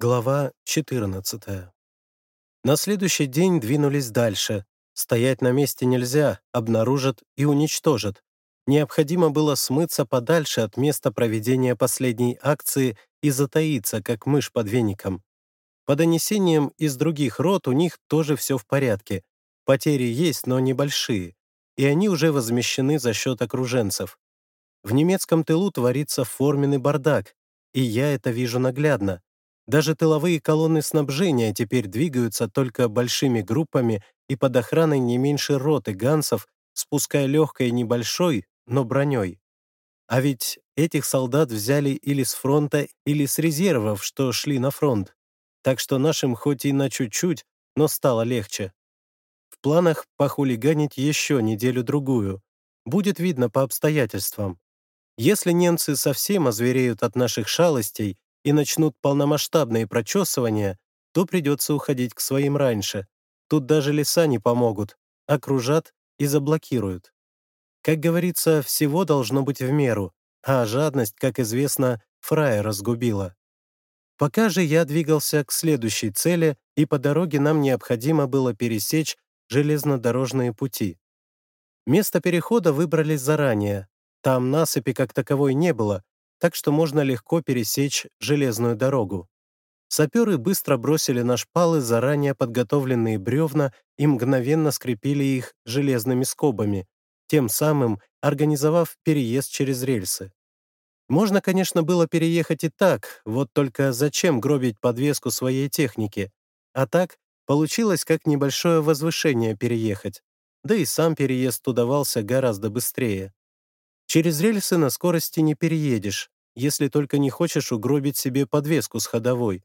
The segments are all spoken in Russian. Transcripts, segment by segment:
Глава 14. На следующий день двинулись дальше. Стоять на месте нельзя, обнаружат и уничтожат. Необходимо было смыться подальше от места проведения последней акции и затаиться, как мышь под веником. По донесениям из других рот у них тоже все в порядке. Потери есть, но небольшие, и они уже возмещены за счет окруженцев. В немецком тылу творится форменный бардак, и я это вижу наглядно. Даже тыловые колонны снабжения теперь двигаются только большими группами и под охраной не меньше роты гансов, спуская легкой небольшой, но броней. А ведь этих солдат взяли или с фронта, или с резервов, что шли на фронт. Так что нашим хоть и на чуть-чуть, но стало легче. В планах похулиганить еще неделю-другую. Будет видно по обстоятельствам. Если немцы совсем озвереют от наших шалостей и начнут полномасштабные прочесывания, то придется уходить к своим раньше. Тут даже леса не помогут, окружат и заблокируют. Как говорится, всего должно быть в меру, а жадность, как известно, фрая разгубила. Пока же я двигался к следующей цели, и по дороге нам необходимо было пересечь железнодорожные пути. Место перехода выбрали заранее. Там насыпи как таковой не было, так что можно легко пересечь железную дорогу. Саперы быстро бросили на шпалы заранее подготовленные бревна и мгновенно скрепили их железными скобами, тем самым организовав переезд через рельсы. Можно, конечно, было переехать и так, вот только зачем гробить подвеску своей техники? А так, получилось как небольшое возвышение переехать. Да и сам переезд удавался гораздо быстрее. Через рельсы на скорости не переедешь, если только не хочешь угробить себе подвеску с ходовой.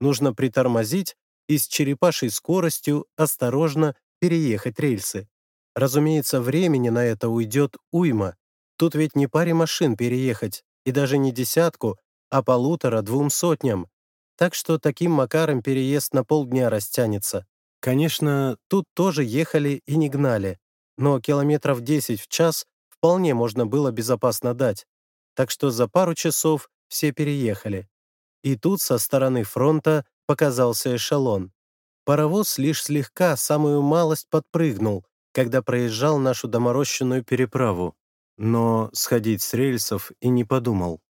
Нужно притормозить и с черепашей скоростью осторожно переехать рельсы. Разумеется, времени на это уйдет уйма. Тут ведь не паре машин переехать, и даже не десятку, а полутора-двум сотням. Так что таким макаром переезд на полдня растянется. Конечно, тут тоже ехали и не гнали, но километров 10 в час вполне можно было безопасно дать, так что за пару часов все переехали. И тут со стороны фронта показался эшелон. Паровоз лишь слегка, самую малость подпрыгнул, когда проезжал нашу доморощенную переправу, но сходить с рельсов и не подумал.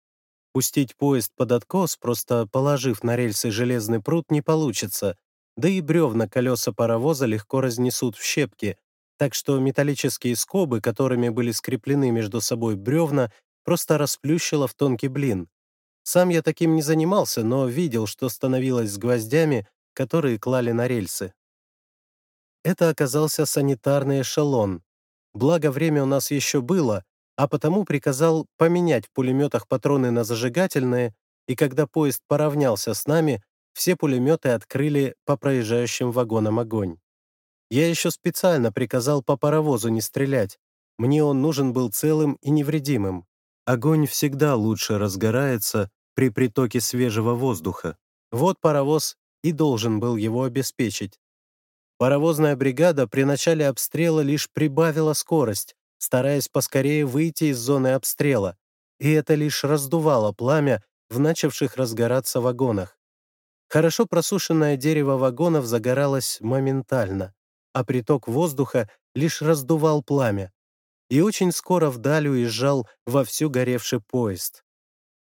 Пустить поезд под откос, просто положив на рельсы железный пруд, не получится, да и бревна колеса паровоза легко разнесут в щепки, так что металлические скобы, которыми были скреплены между собой бревна, просто расплющило в тонкий блин. Сам я таким не занимался, но видел, что становилось с гвоздями, которые клали на рельсы. Это оказался санитарный эшелон. Благо, время у нас еще было, а потому приказал поменять в пулеметах патроны на зажигательные, и когда поезд поравнялся с нами, все пулеметы открыли по проезжающим вагонам огонь. Я еще специально приказал по паровозу не стрелять. Мне он нужен был целым и невредимым. Огонь всегда лучше разгорается при притоке свежего воздуха. Вот паровоз и должен был его обеспечить. Паровозная бригада при начале обстрела лишь прибавила скорость, стараясь поскорее выйти из зоны обстрела, и это лишь раздувало пламя в начавших разгораться вагонах. Хорошо просушенное дерево вагонов загоралось моментально а приток воздуха лишь раздувал пламя. И очень скоро вдаль уезжал вовсю горевший поезд.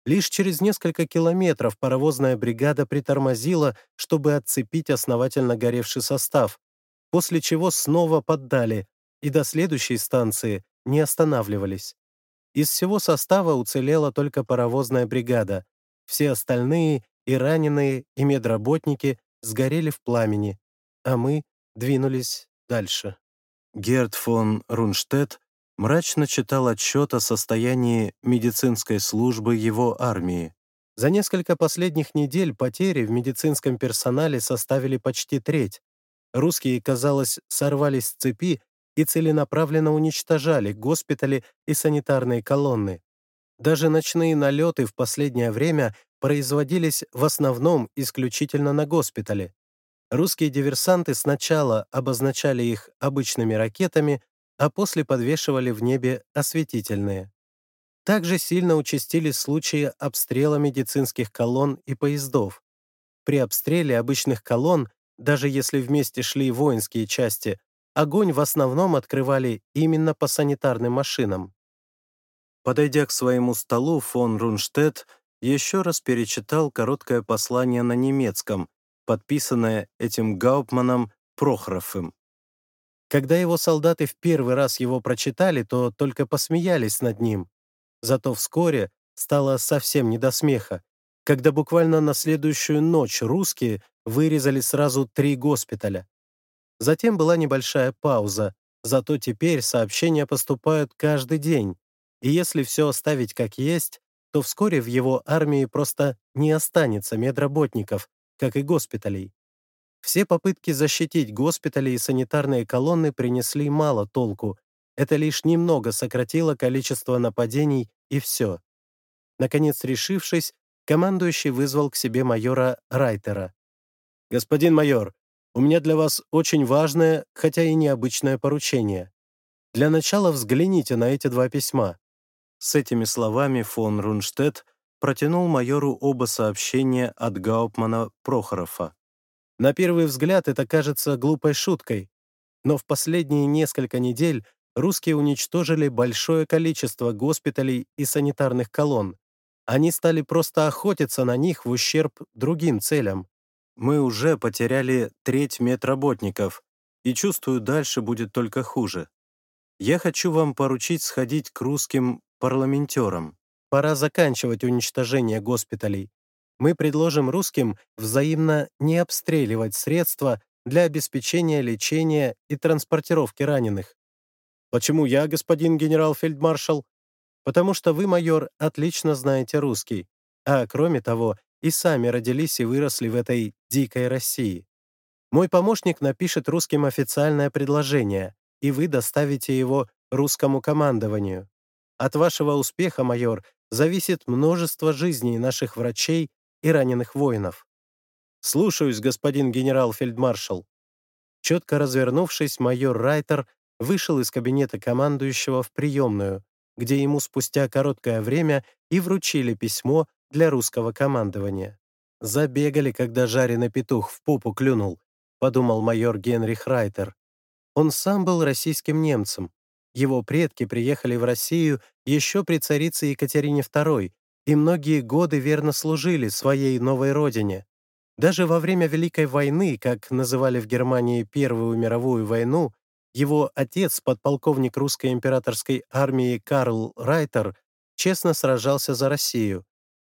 Лишь через несколько километров паровозная бригада притормозила, чтобы отцепить основательно горевший состав, после чего снова поддали и до следующей станции не останавливались. Из всего состава уцелела только паровозная бригада. Все остальные, и раненые, и медработники, сгорели в пламени, а мы двинулись дальше. Герд фон Рунштедт мрачно читал отчет о состоянии медицинской службы его армии. За несколько последних недель потери в медицинском персонале составили почти треть. Русские, казалось, сорвались с цепи и целенаправленно уничтожали госпитали и санитарные колонны. Даже ночные налеты в последнее время производились в основном исключительно на госпитале. Русские диверсанты сначала обозначали их обычными ракетами, а после подвешивали в небе осветительные. Также сильно участились случаи обстрела медицинских колонн и поездов. при обстреле обычных колонн, даже если вместе шли воинские части, огонь в основном открывали именно по санитарным машинам. Подойдя к своему столу, фон Рунштедт еще раз перечитал короткое послание на немецком, подписанное этим Гауптманом Прохоровым. Когда его солдаты в первый раз его прочитали, то только посмеялись над ним. Зато вскоре стало совсем не до смеха, когда буквально на следующую ночь русские вырезали сразу три госпиталя. Затем была небольшая пауза, зато теперь сообщения поступают каждый день, и если все оставить как есть, то вскоре в его армии просто не останется медработников, как и госпиталей. Все попытки защитить госпитали и санитарные колонны принесли мало толку. Это лишь немного сократило количество нападений, и все. Наконец решившись, командующий вызвал к себе майора Райтера. «Господин майор, у меня для вас очень важное, хотя и необычное поручение. Для начала взгляните на эти два письма». С этими словами фон Рунштедт протянул майору оба сообщения от Гауптмана Прохорова. На первый взгляд это кажется глупой шуткой, но в последние несколько недель русские уничтожили большое количество госпиталей и санитарных колонн. Они стали просто охотиться на них в ущерб другим целям. Мы уже потеряли треть медработников, и чувствую, дальше будет только хуже. Я хочу вам поручить сходить к русским парламентерам. Пора заканчивать уничтожение госпиталей мы предложим русским взаимно не обстреливать средства для обеспечения лечения и транспортировки раненых. Почему я, господин генерал-фельдмаршал? Потому что вы, майор, отлично знаете русский, а кроме того, и сами родились и выросли в этой дикой России. Мой помощник напишет русским официальное предложение, и вы доставите его русскому командованию. От вашего успеха, майор, зависит множество жизней наших врачей и раненых воинов. «Слушаюсь, господин генерал-фельдмаршал». Четко развернувшись, майор Райтер вышел из кабинета командующего в приемную, где ему спустя короткое время и вручили письмо для русского командования. «Забегали, когда жареный петух в попу клюнул», — подумал майор Генрих Райтер. Он сам был российским немцем. Его предки приехали в Россию еще при царице Екатерине II и многие годы верно служили своей новой родине. Даже во время Великой войны, как называли в Германии Первую мировую войну, его отец, подполковник русской императорской армии Карл Райтер, честно сражался за Россию.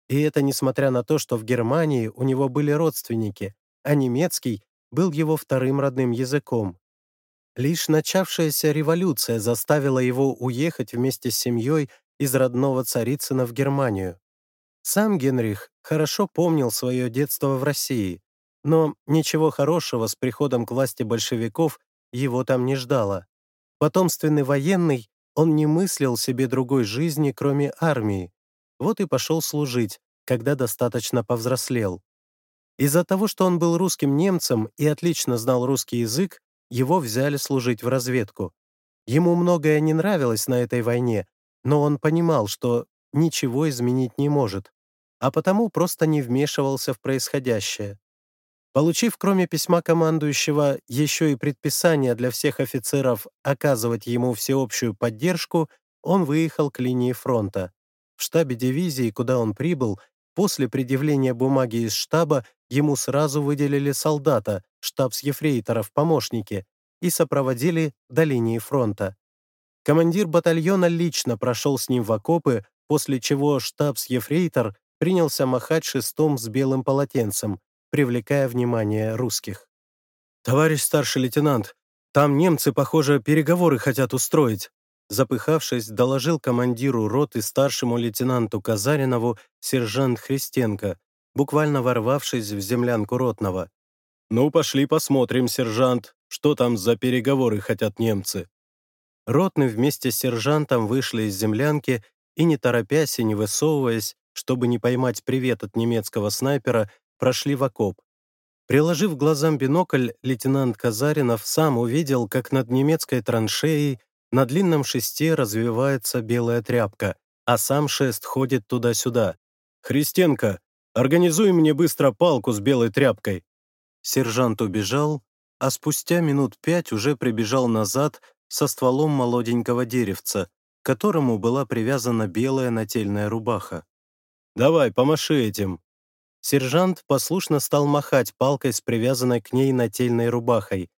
И это несмотря на то, что в Германии у него были родственники, а немецкий был его вторым родным языком. Лишь начавшаяся революция заставила его уехать вместе с семьей из родного Царицына в Германию. Сам Генрих хорошо помнил свое детство в России, но ничего хорошего с приходом к власти большевиков его там не ждало. Потомственный военный, он не мыслил себе другой жизни, кроме армии. Вот и пошел служить, когда достаточно повзрослел. Из-за того, что он был русским немцем и отлично знал русский язык, его взяли служить в разведку. Ему многое не нравилось на этой войне, но он понимал, что ничего изменить не может, а потому просто не вмешивался в происходящее. Получив, кроме письма командующего, еще и предписание для всех офицеров оказывать ему всеобщую поддержку, он выехал к линии фронта. В штабе дивизии, куда он прибыл, после предъявления бумаги из штаба ему сразу выделили солдата, штабс-ефрейтора в помощнике, и сопроводили до линии фронта. Командир батальона лично прошел с ним в окопы, после чего штабс-ефрейтор принялся махать шестом с белым полотенцем, привлекая внимание русских. «Товарищ старший лейтенант, там немцы, похоже, переговоры хотят устроить», запыхавшись, доложил командиру роты старшему лейтенанту Казаринову сержант Христенко, буквально ворвавшись в землянку ротного. «Ну, пошли посмотрим, сержант, что там за переговоры хотят немцы». Ротный вместе с сержантом вышли из землянки и, не торопясь и не высовываясь, чтобы не поймать привет от немецкого снайпера, прошли в окоп. Приложив глазам бинокль, лейтенант Казаринов сам увидел, как над немецкой траншеей на длинном шесте развивается белая тряпка, а сам шест ходит туда-сюда. «Христенко, Организуй мне быстро палку с белой тряпкой». Сержант убежал, а спустя минут пять уже прибежал назад со стволом молоденького деревца, к которому была привязана белая нательная рубаха. «Давай, помаши этим». Сержант послушно стал махать палкой с привязанной к ней нательной рубахой.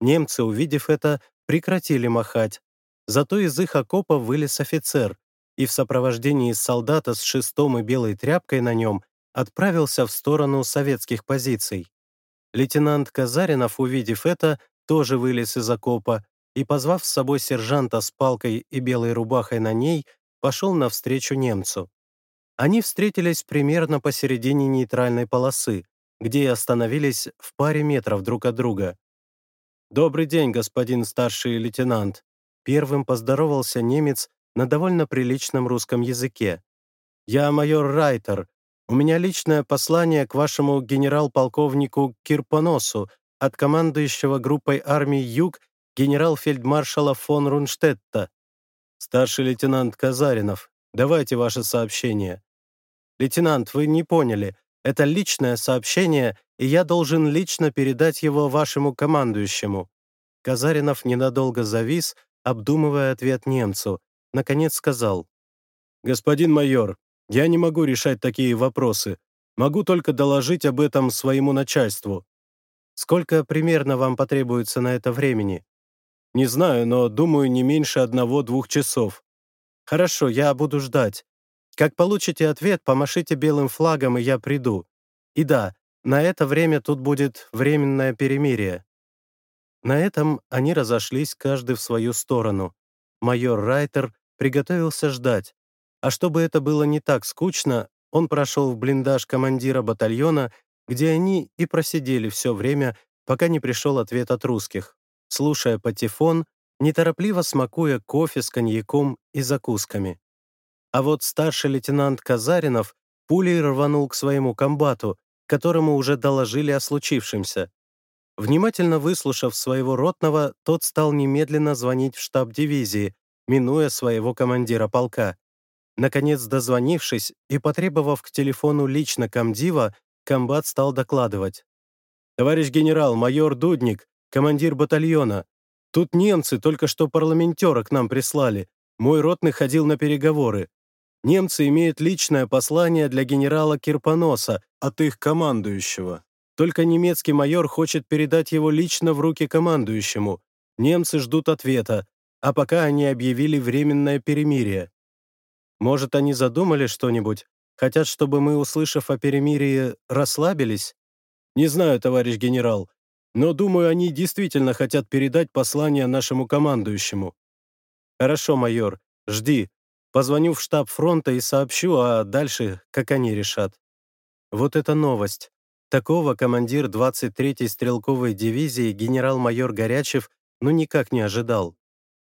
Немцы, увидев это, прекратили махать. Зато из их окопа вылез офицер и в сопровождении солдата с шестом и белой тряпкой на нем отправился в сторону советских позиций. Лейтенант Казаринов, увидев это, тоже вылез из окопа и, позвав с собой сержанта с палкой и белой рубахой на ней, пошел навстречу немцу. Они встретились примерно посередине нейтральной полосы, где и остановились в паре метров друг от друга. «Добрый день, господин старший лейтенант», Первым поздоровался немец на довольно приличном русском языке. «Я майор Райтер. У меня личное послание к вашему генерал-полковнику Кирпоносу от командующего группой армий «Юг» генерал-фельдмаршала фон Рунштетта. Старший лейтенант Казаринов, давайте ваше сообщение. Лейтенант, вы не поняли. Это личное сообщение, и я должен лично передать его вашему командующему». Казаринов ненадолго завис, обдумывая ответ немцу, наконец сказал. «Господин майор, я не могу решать такие вопросы. Могу только доложить об этом своему начальству. Сколько примерно вам потребуется на это времени? Не знаю, но думаю, не меньше одного-двух часов. Хорошо, я буду ждать. Как получите ответ, помашите белым флагом, и я приду. И да, на это время тут будет временное перемирие. На этом они разошлись каждый в свою сторону. Майор Райтер приготовился ждать. А чтобы это было не так скучно, он прошел в блиндаж командира батальона, где они и просидели все время, пока не пришел ответ от русских, слушая патефон, неторопливо смакуя кофе с коньяком и закусками. А вот старший лейтенант Казаринов пулей рванул к своему комбату, которому уже доложили о случившемся. Внимательно выслушав своего ротного, тот стал немедленно звонить в штаб дивизии, минуя своего командира полка. Наконец, дозвонившись и потребовав к телефону лично комдива, комбат стал докладывать. «Товарищ генерал, майор Дудник, командир батальона. Тут немцы только что парламентера к нам прислали. Мой ротный ходил на переговоры. Немцы имеют личное послание для генерала Кирпоноса от их командующего. Только немецкий майор хочет передать его лично в руки командующему. Немцы ждут ответа, а пока они объявили временное перемирие. Может, они задумали что-нибудь? Хотят, чтобы мы, услышав о перемирии, расслабились? Не знаю, товарищ генерал, но думаю, они действительно хотят передать послание нашему командующему. Хорошо, майор, жди. Позвоню в штаб фронта и сообщу, а дальше, как они решат. Вот это новость. Такого командир 23-й стрелковой дивизии генерал-майор Горячев ну никак не ожидал.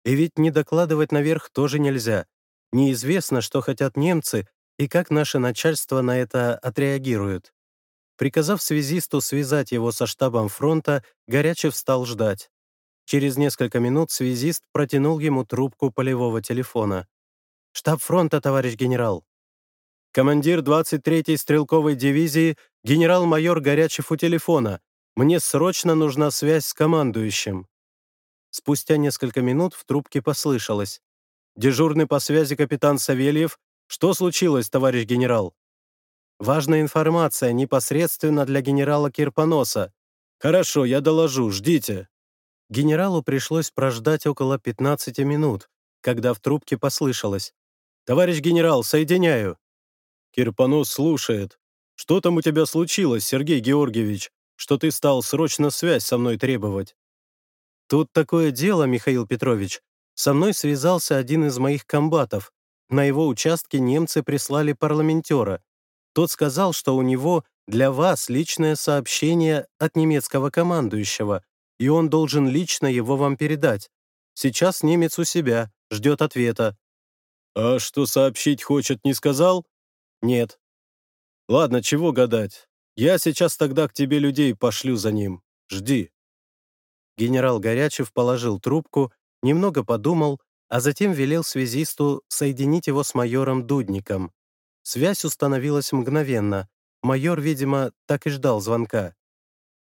И ведь не докладывать наверх тоже нельзя. Неизвестно, что хотят немцы и как наше начальство на это отреагирует. Приказав связисту связать его со штабом фронта, Горячев стал ждать. Через несколько минут связист протянул ему трубку полевого телефона. «Штаб фронта, товарищ генерал». Командир 23-й стрелковой дивизии генерал-майор Горячев у телефона. Мне срочно нужна связь с командующим». Спустя несколько минут в трубке послышалось. «Дежурный по связи капитан Савельев. Что случилось, товарищ генерал?» «Важная информация непосредственно для генерала Кирпоноса. Хорошо, я доложу, ждите». Генералу пришлось прождать около 15 минут, когда в трубке послышалось. «Товарищ генерал, соединяю». Кирпонос слушает. «Что там у тебя случилось, Сергей Георгиевич, что ты стал срочно связь со мной требовать?» «Тут такое дело, Михаил Петрович. Со мной связался один из моих комбатов. На его участке немцы прислали парламентера. Тот сказал, что у него для вас личное сообщение от немецкого командующего, и он должен лично его вам передать. Сейчас немец у себя, ждет ответа». «А что сообщить хочет, не сказал?» «Нет». «Ладно, чего гадать. Я сейчас тогда к тебе людей пошлю за ним. Жди». Генерал Горячев положил трубку, немного подумал, а затем велел связисту соединить его с майором Дудником. Связь установилась мгновенно, Майор, видимо, так и ждал звонка.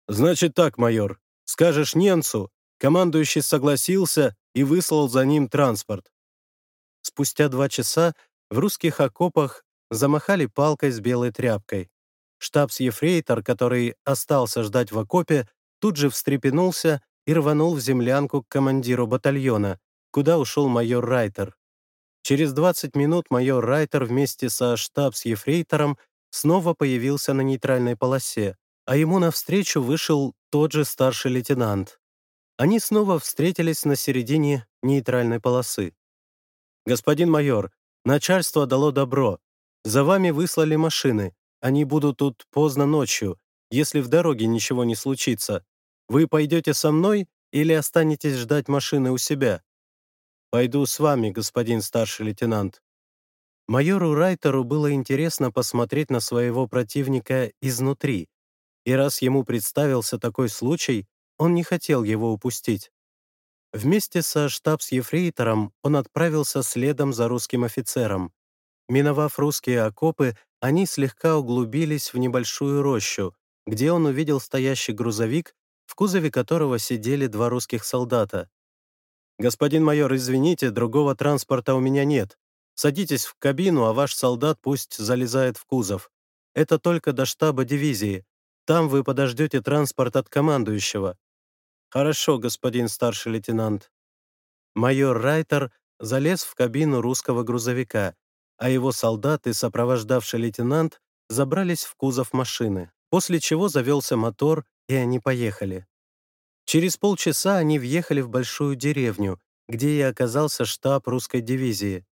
«Значит так, майор. Скажешь немцу, командующий согласился и выслал за ним транспорт». Спустя два часа в русских окопах замахали палкой с белой тряпкой. Штабс-ефрейтор, который остался ждать в окопе, тут же встрепенулся и рванул в землянку к командиру батальона, куда ушел майор Райтер. Через 20 минут майор Райтер вместе со штабс-ефрейтором снова появился на нейтральной полосе, а ему навстречу вышел тот же старший лейтенант. Они снова встретились на середине нейтральной полосы. «Господин майор, начальство дало добро. За вами выслали машины. Они будут тут поздно ночью, если в дороге ничего не случится. Вы пойдете со мной или останетесь ждать машины у себя?» «Пойду с вами, господин старший лейтенант». Майору Райтеру было интересно посмотреть на своего противника изнутри, и раз ему представился такой случай, он не хотел его упустить. Вместе со штабс-ефрейтором он отправился следом за русским офицером. Миновав русские окопы, они слегка углубились в небольшую рощу, где он увидел стоящий грузовик, в кузове которого сидели два русских солдата. «Господин майор, извините, другого транспорта у меня нет. Садитесь в кабину, а ваш солдат пусть залезает в кузов. Это только до штаба дивизии. Там вы подождете транспорт от командующего». «Хорошо, господин старший лейтенант». Майор Райтер залез в кабину русского грузовика, а его солдат и сопровождавший лейтенант забрались в кузов машины, после чего завелся мотор, и они поехали. Через полчаса они въехали в большую деревню, где и оказался штаб русской дивизии.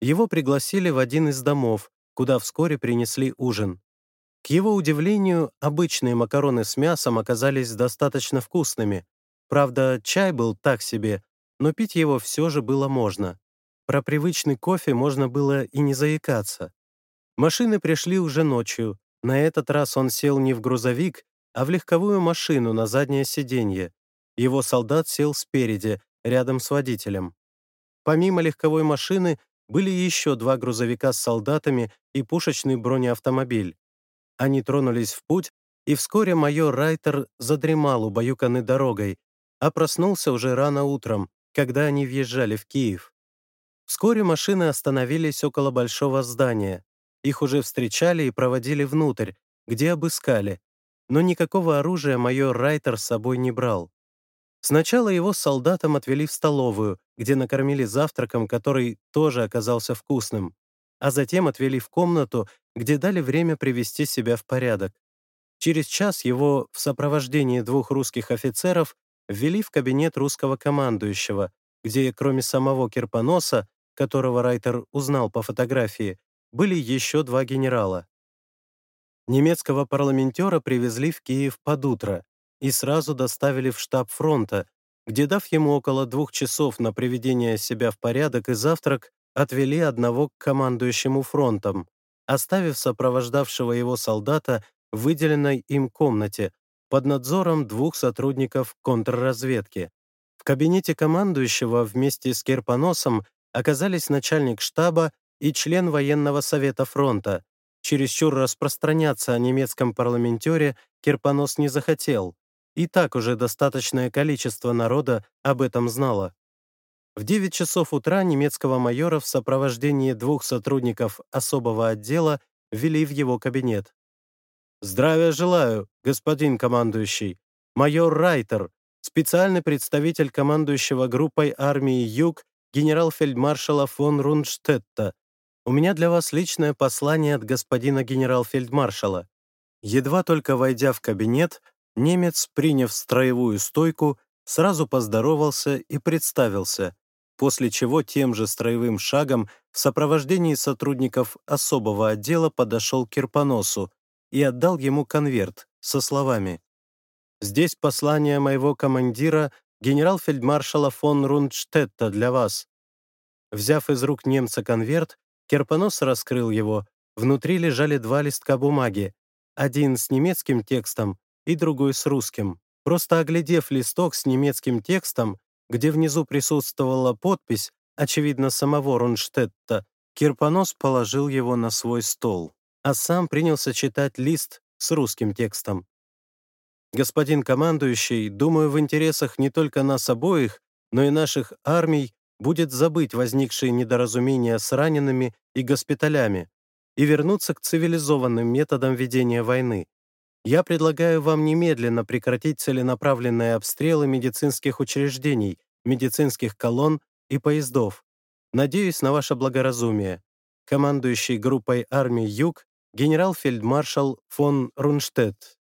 Его пригласили в один из домов, куда вскоре принесли ужин. К его удивлению, обычные макароны с мясом оказались достаточно вкусными. Правда, чай был так себе, но пить его все же было можно. Про привычный кофе можно было и не заикаться. Машины пришли уже ночью. На этот раз он сел не в грузовик, а в легковую машину на заднее сиденье. Его солдат сел спереди, рядом с водителем. Помимо легковой машины были еще два грузовика с солдатами и пушечный бронеавтомобиль. Они тронулись в путь, и вскоре майор Райтер задремал убаюканной дорогой, а проснулся уже рано утром, когда они въезжали в Киев. Вскоре машины остановились около большого здания. Их уже встречали и проводили внутрь, где обыскали, но никакого оружия майор Райтер с собой не брал. Сначала его с солдатом отвели в столовую, где накормили завтраком, который тоже оказался вкусным, а затем отвели в комнату, где дали время привести себя в порядок. Через час его в сопровождении двух русских офицеров ввели в кабинет русского командующего, где кроме самого Кирпоноса, которого Райтер узнал по фотографии, были еще два генерала. Немецкого парламентера привезли в Киев под утро и сразу доставили в штаб фронта, где, дав ему около двух часов на приведение себя в порядок и завтрак, отвели одного к командующему фронтом, оставив сопровождавшего его солдата в выделенной им комнате под надзором двух сотрудников контрразведки. В кабинете командующего вместе с Керпоносом оказались начальник штаба и член военного совета фронта, Чересчур распространяться о немецком парламентере Кирпонос не захотел. И так уже достаточное количество народа об этом знало. В 9 часов утра немецкого майора в сопровождении двух сотрудников особого отдела ввели в его кабинет. «Здравия желаю, господин командующий. Майор Райтер, специальный представитель командующего группой армии «Юг» генерал-фельдмаршала фон Рунштетта, у меня для вас личное послание от господина генерал-фельдмаршала». Едва только войдя в кабинет, немец, приняв строевую стойку, сразу поздоровался и представился, после чего тем же строевым шагом в сопровождении сотрудников особого отдела подошел к Кирпоносу и отдал ему конверт со словами «Здесь послание моего командира, генерал-фельдмаршала фон Рундштетта для вас». Взяв из рук немца конверт, Керпонос раскрыл его. Внутри лежали два листка бумаги. Один с немецким текстом и другой с русским. Просто оглядев листок с немецким текстом, где внизу присутствовала подпись, очевидно, самого Ронштетта, Кирпонос положил его на свой стол. а сам принялся читать лист с русским текстом. «Господин командующий, думаю, в интересах не только нас обоих, но и наших армий будет забыть возникшие недоразумения с ранеными и госпиталями и вернуться к цивилизованным методам ведения войны. Я предлагаю вам немедленно прекратить целенаправленные обстрелы медицинских учреждений, медицинских колонн и поездов. Надеюсь на ваше благоразумие. Командующий группой армий Юг генерал-фельдмаршал фон Рунштедт.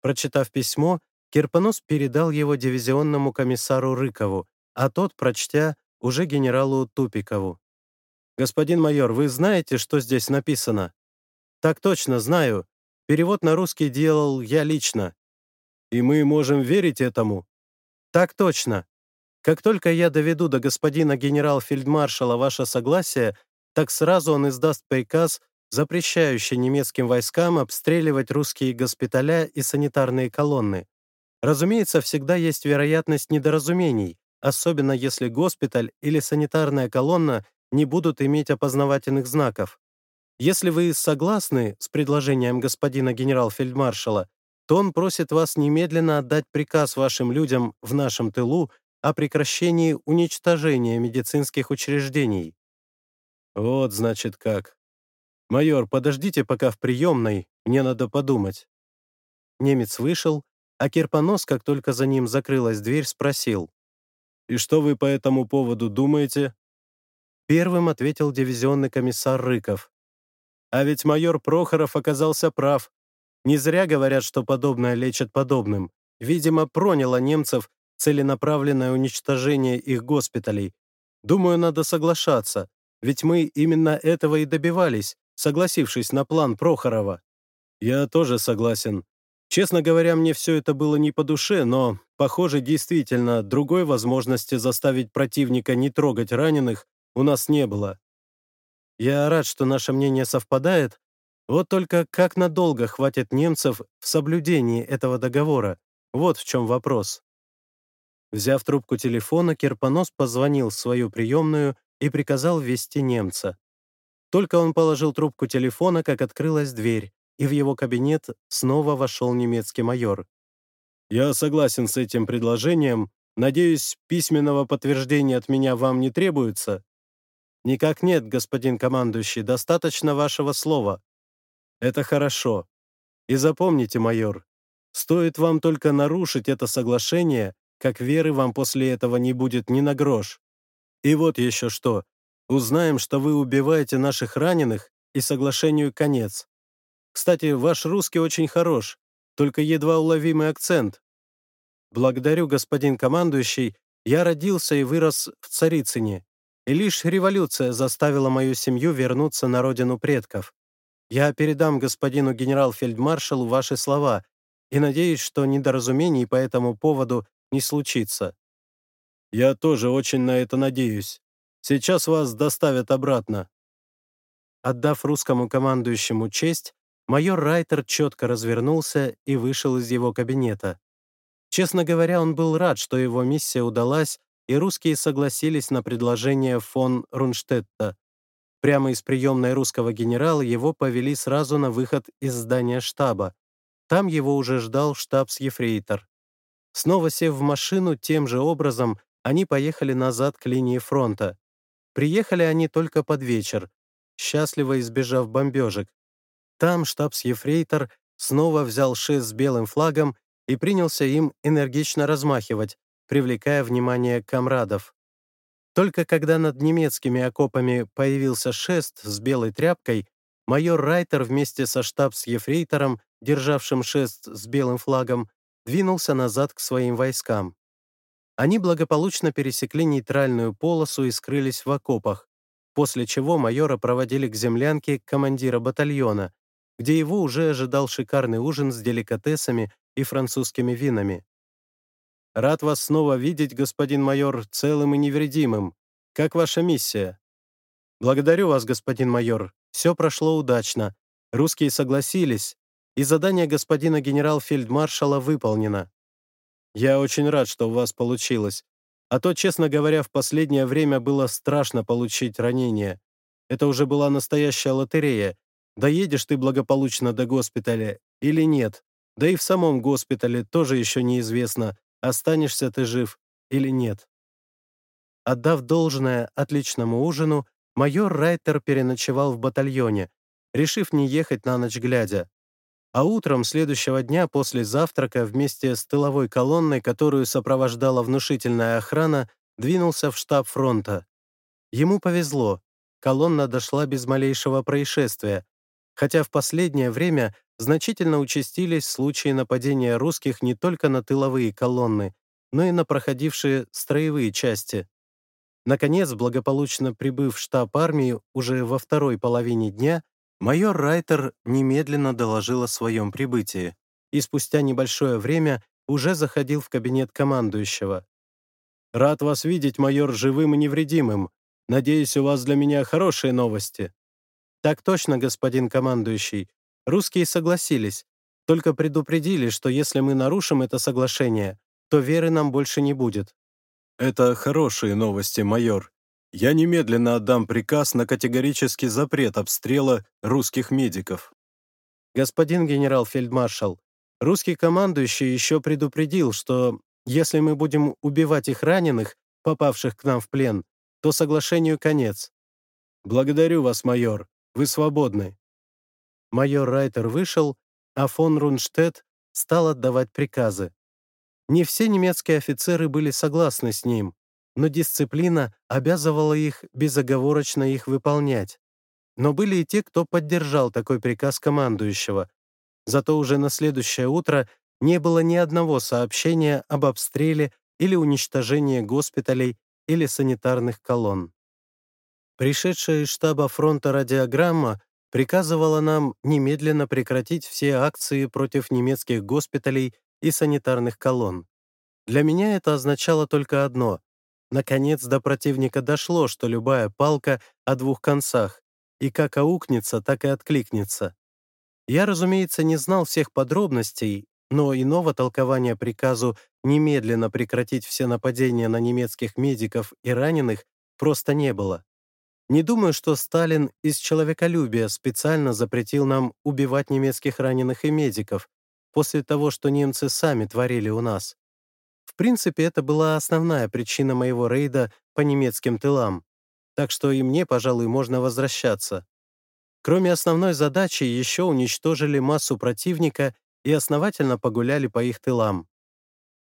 Прочитав письмо, Кирпонос передал его дивизионному комиссару Рыкову, а тот, прочтя, уже генералу Тупикову. «Господин майор, вы знаете, что здесь написано?» «Так точно, знаю. Перевод на русский делал я лично. И мы можем верить этому?» «Так точно. Как только я доведу до господина генерал-фельдмаршала ваше согласие, так сразу он издаст приказ, запрещающий немецким войскам обстреливать русские госпиталя и санитарные колонны. Разумеется, всегда есть вероятность недоразумений, особенно если госпиталь или санитарная колонна не будут иметь опознавательных знаков. Если вы согласны с предложением господина генерал-фельдмаршала, то он просит вас немедленно отдать приказ вашим людям в нашем тылу о прекращении уничтожения медицинских учреждений. Вот, значит, как. Майор, подождите пока в приемной, мне надо подумать. Немец вышел, а Кирпонос, как только за ним закрылась дверь, спросил. «И что вы по этому поводу думаете?» Первым ответил дивизионный комиссар Рыков. А ведь майор Прохоров оказался прав. Не зря говорят, что подобное лечит подобным. Видимо, проняло немцев целенаправленное уничтожение их госпиталей. Думаю, надо соглашаться, ведь мы именно этого и добивались, согласившись на план Прохорова. Я тоже согласен. Честно говоря, мне все это было не по душе, но, похоже, действительно, другой возможности заставить противника не трогать раненых у нас не было. Я рад, что наше мнение совпадает, вот только как надолго хватит немцев в соблюдении этого договора? Вот в чем вопрос. Взяв трубку телефона, Кирпонос позвонил в свою приемную и приказал ввести немца. Только он положил трубку телефона, как открылась дверь, и в его кабинет снова вошел немецкий майор. «Я согласен с этим предложением. Надеюсь, письменного подтверждения от меня вам не требуется?» «Никак нет, господин командующий, достаточно вашего слова». «Это хорошо. И запомните, майор, стоит вам только нарушить это соглашение, как веры вам после этого не будет ни на грош. И вот еще что. Узнаем, что вы убиваете наших раненых, и соглашению конец. Кстати, ваш русский очень хорош, только едва уловимый акцент. Благодарю, господин командующий, я родился и вырос в Царицыне. И лишь революция заставила мою семью вернуться на родину предков. Я передам господину генерал-фельдмаршалу ваши слова и надеюсь, что недоразумений по этому поводу не случится. Я тоже очень на это надеюсь. Сейчас вас доставят обратно. Отдав русскому командующему честь, майор Райтер четко развернулся и вышел из его кабинета. Честно говоря, он был рад, что его миссия удалась, и русские согласились на предложение фон Рунштетта. Прямо из приемной русского генерала его повели сразу на выход из здания штаба. Там его уже ждал штабс-ефрейтор. Снова сев в машину, тем же образом они поехали назад к линии фронта. Приехали они только под вечер, счастливо избежав бомбежек. Там штабс-ефрейтор снова взял шест с белым флагом и принялся им энергично размахивать, привлекая внимание комрадов. Только когда над немецкими окопами появился шест с белой тряпкой, майор Райтер вместе со штабс-ефрейтором, державшим шест с белым флагом, двинулся назад к своим войскам. Они благополучно пересекли нейтральную полосу и скрылись в окопах, после чего майора проводили к землянке командира батальона, где его уже ожидал шикарный ужин с деликатесами и французскими винами. Рад вас снова видеть, господин майор, целым и невредимым. Как ваша миссия? Благодарю вас, господин майор. Все прошло удачно. Русские согласились, и задание господина генерал-фельдмаршала выполнено. Я очень рад, что у вас получилось. А то, честно говоря, в последнее время было страшно получить ранение. Это уже была настоящая лотерея, доедешь ты благополучно до госпиталя или нет. Да и в самом госпитале тоже еще неизвестно, останешься ты жив или нет. Отдав должное отличному ужину, майор Райтер переночевал в батальоне, решив не ехать на ночь глядя. А утром следующего дня после завтрака вместе с тыловой колонной, которую сопровождала внушительная охрана, двинулся в штаб фронта. Ему повезло. Колонна дошла без малейшего происшествия, хотя в последнее время значительно участились случаи нападения русских не только на тыловые колонны, но и на проходившие строевые части. Наконец, благополучно прибыв в штаб армии уже во второй половине дня, майор Райтер немедленно доложил о своем прибытии и спустя небольшое время уже заходил в кабинет командующего. «Рад вас видеть, майор, живым и невредимым. Надеюсь, у вас для меня хорошие новости». «Так точно, господин командующий. Русские согласились, только предупредили, что если мы нарушим это соглашение, то веры нам больше не будет». «Это хорошие новости, майор. Я немедленно отдам приказ на категорический запрет обстрела русских медиков». «Господин генерал-фельдмаршал, русский командующий еще предупредил, что если мы будем убивать их раненых, попавших к нам в плен, то соглашению конец. Благодарю вас, майор. Вы свободны». Майор Райтер вышел, а фон Рунштедт стал отдавать приказы. Не все немецкие офицеры были согласны с ним, но дисциплина обязывала их безоговорочно их выполнять. Но были и те, кто поддержал такой приказ командующего. Зато уже на следующее утро не было ни одного сообщения об обстреле или уничтожении госпиталей или санитарных колонн. Пришедшая из штаба фронта радиограмма приказывала нам немедленно прекратить все акции против немецких госпиталей и санитарных колонн. Для меня это означало только одно. Наконец до противника дошло, что любая палка о двух концах, и как аукнется, так и откликнется. Я, разумеется, не знал всех подробностей, но иного толкования приказу немедленно прекратить все нападения на немецких медиков и раненых просто не было. Не думаю, что Сталин из человеколюбия специально запретил нам убивать немецких раненых и медиков, после того, что немцы сами творили у нас. В принципе, это была основная причина моего рейда по немецким тылам, так что и мне, пожалуй, можно возвращаться. Кроме основной задачи, еще уничтожили массу противника и основательно погуляли по их тылам.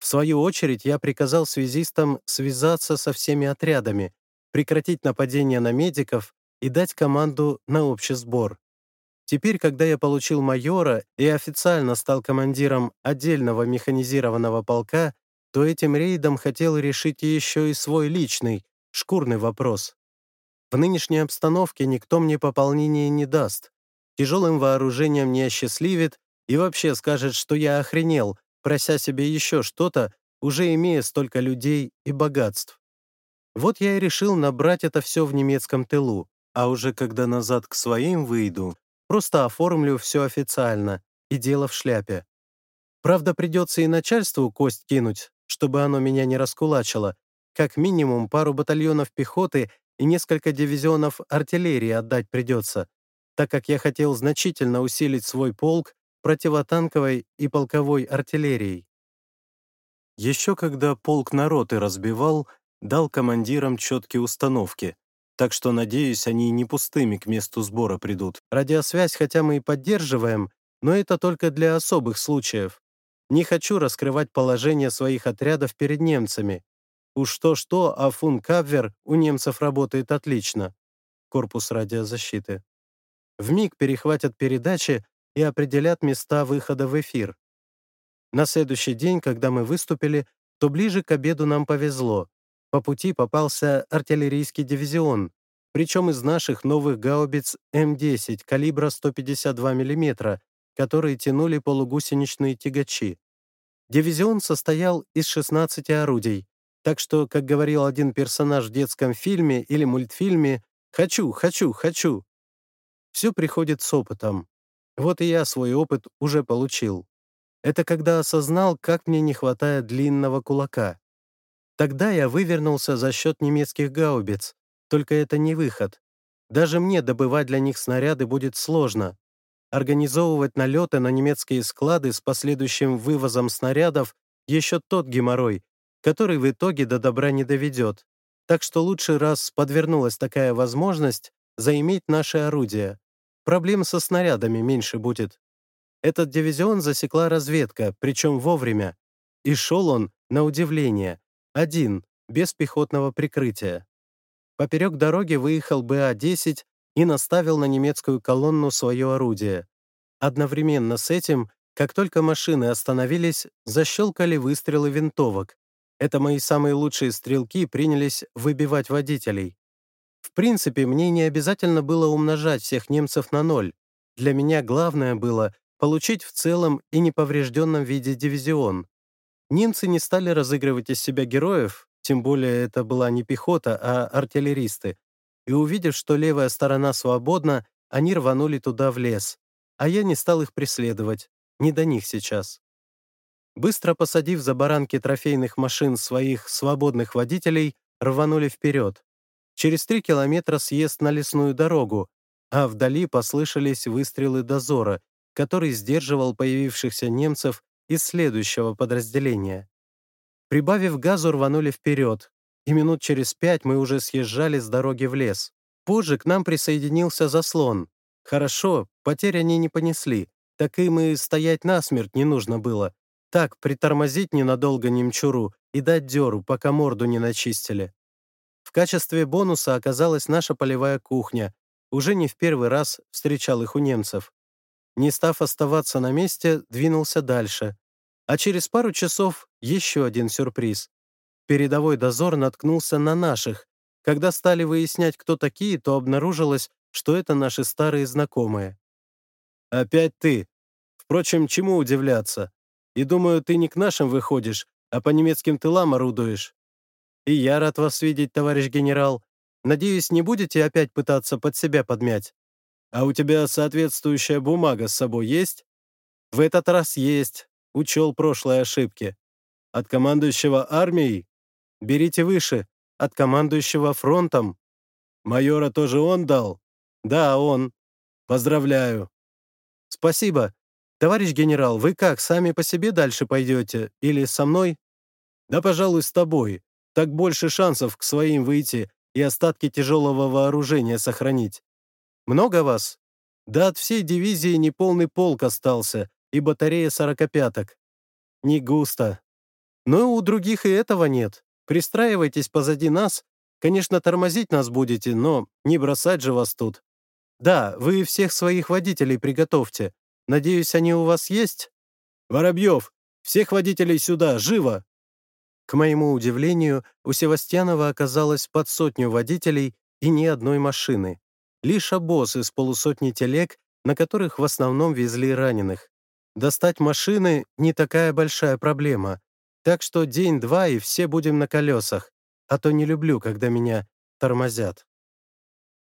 В свою очередь, я приказал связистам связаться со всеми отрядами, прекратить нападения на медиков и дать команду на общий сбор. Теперь, когда я получил майора и официально стал командиром отдельного механизированного полка, то этим рейдом хотел решить еще и свой личный, шкурный вопрос. В нынешней обстановке никто мне пополнения не даст, тяжелым вооружением не осчастливит и вообще скажет, что я охренел, прося себе еще что-то, уже имея столько людей и богатств. Вот я и решил набрать это все в немецком тылу, а уже когда назад к своим выйду, Просто оформлю все официально, и дело в шляпе. Правда, придется и начальству кость кинуть, чтобы оно меня не раскулачило. Как минимум пару батальонов пехоты и несколько дивизионов артиллерии отдать придется, так как я хотел значительно усилить свой полк противотанковой и полковой артиллерией. Еще когда полк народы разбивал, дал командирам четкие установки, так что, надеюсь, они не пустыми к месту сбора придут. Радиосвязь хотя мы и поддерживаем, но это только для особых случаев. Не хочу раскрывать положение своих отрядов перед немцами. Уж то-что, а фун Капвер у немцев работает отлично. Корпус радиозащиты. В миг перехватят передачи и определят места выхода в эфир. На следующий день, когда мы выступили, то ближе к обеду нам повезло. По пути попался артиллерийский дивизион, причем из наших новых гаубиц М-10 калибра 152 мм, которые тянули полугусеничные тягачи. Дивизион состоял из 16 орудий, так что, как говорил один персонаж в детском фильме или мультфильме, «хочу, хочу, хочу». Все приходит с опытом. Вот и я свой опыт уже получил. Это когда осознал, как мне не хватает длинного кулака. Тогда я вывернулся за счет немецких гаубиц, только это не выход. Даже мне добывать для них снаряды будет сложно. Организовывать налеты на немецкие склады с последующим вывозом снарядов еще тот геморрой, который в итоге до добра не доведет. Так что лучше раз подвернулась такая возможность заиметь наши орудия. Проблем со снарядами меньше будет. Этот дивизион засекла разведка, причем вовремя. И шел он, на удивление, один, без пехотного прикрытия. Поперек дороги выехал БА-10 и наставил на немецкую колонну свое орудие. Одновременно с этим, как только машины остановились, защелкали выстрелы винтовок. Это мои самые лучшие стрелки принялись выбивать водителей. В принципе, мне не обязательно было умножать всех немцев на ноль. Для меня главное было получить в целом и неповрежденном виде дивизион. Немцы не стали разыгрывать из себя героев, тем более это была не пехота, а артиллеристы, и увидев, что левая сторона свободна, они рванули туда в лес, а я не стал их преследовать, не до них сейчас. Быстро посадив за баранки трофейных машин своих свободных водителей, рванули вперед. Через три километра съезд на лесную дорогу, а вдали послышались выстрелы дозора, который сдерживал появившихся немцев из следующего подразделения. Прибавив газу, рванули вперед, и минут через пять мы уже съезжали с дороги в лес. Позже к нам присоединился заслон. Хорошо, потерь они не понесли, так им и стоять насмерть не нужно было. Так, притормозить ненадолго немчуру и дать дёру, пока морду не начистили. В качестве бонуса оказалась наша полевая кухня. Уже не в первый раз встречал их у немцев. Не став оставаться на месте, двинулся дальше. А через пару часов еще один сюрприз. Передовой дозор наткнулся на наших. Когда стали выяснять, кто такие, то обнаружилось, что это наши старые знакомые. «Опять ты. Впрочем, чему удивляться? И думаю, ты не к нашим выходишь, а по немецким тылам орудуешь. И я рад вас видеть, товарищ генерал. Надеюсь, не будете опять пытаться под себя подмять?» А у тебя соответствующая бумага с собой есть? В этот раз есть. Учел прошлые ошибки. От командующего армией? Берите выше. От командующего фронтом. Майора тоже он дал? Да, он. Поздравляю. Спасибо. Товарищ генерал, вы как, сами по себе дальше пойдете? Или со мной? Да, пожалуй, с тобой. Так больше шансов к своим выйти и остатки тяжелого вооружения сохранить. Много вас? Да от всей дивизии неполный полк остался и батарея сорокопяток. Не густо. Но у других и этого нет. Пристраивайтесь позади нас. Конечно, тормозить нас будете, но не бросать же вас тут. Да, вы всех своих водителей приготовьте. Надеюсь, они у вас есть? Воробьев, всех водителей сюда, живо!» К моему удивлению, у Севастьянова оказалось под сотню водителей и ни одной машины лишь обоз из полусотни телег, на которых в основном везли раненых. Достать машины — не такая большая проблема, так что день-два и все будем на колесах, а то не люблю, когда меня тормозят.